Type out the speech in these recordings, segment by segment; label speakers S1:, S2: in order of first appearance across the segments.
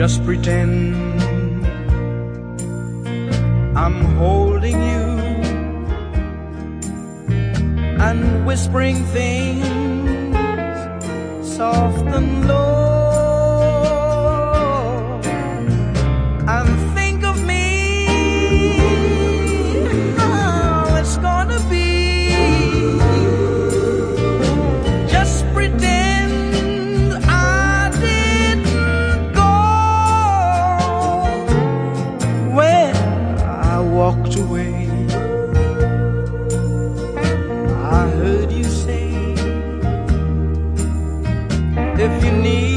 S1: just pretend I'm holding you and whispering things soft and low. walked away. I heard you say, if you need.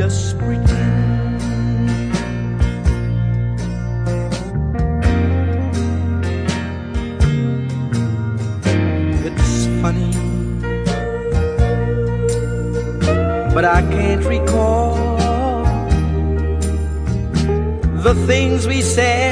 S1: just pretend. It's funny, but I can't recall the things we said.